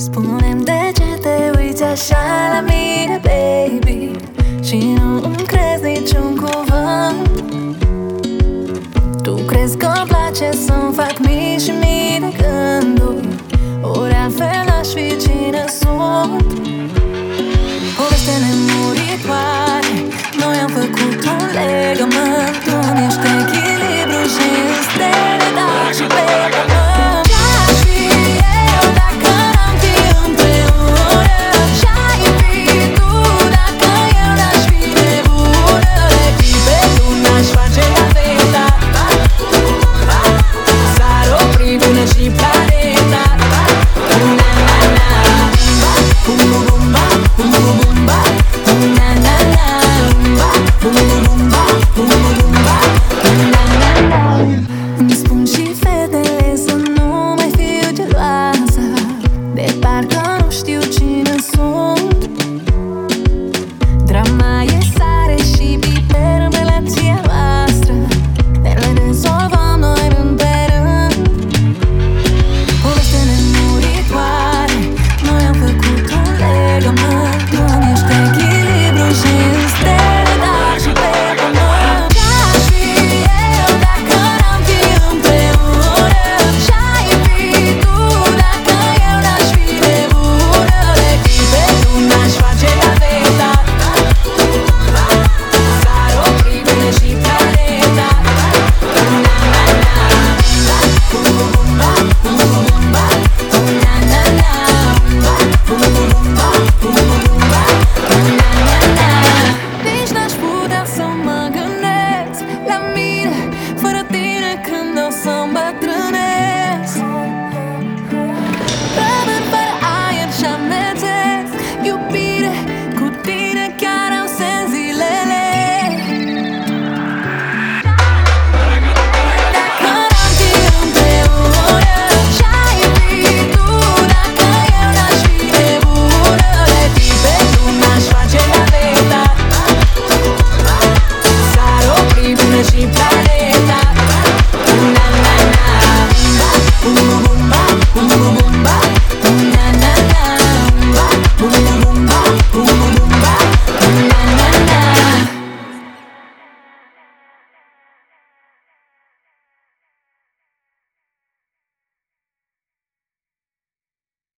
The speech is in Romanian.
Spunem de ce te uiți așa la mine, baby? Și nu îmi crezi niciun cuvânt. Tu crezi că-mi place să-mi fac mii și mii de gând? So.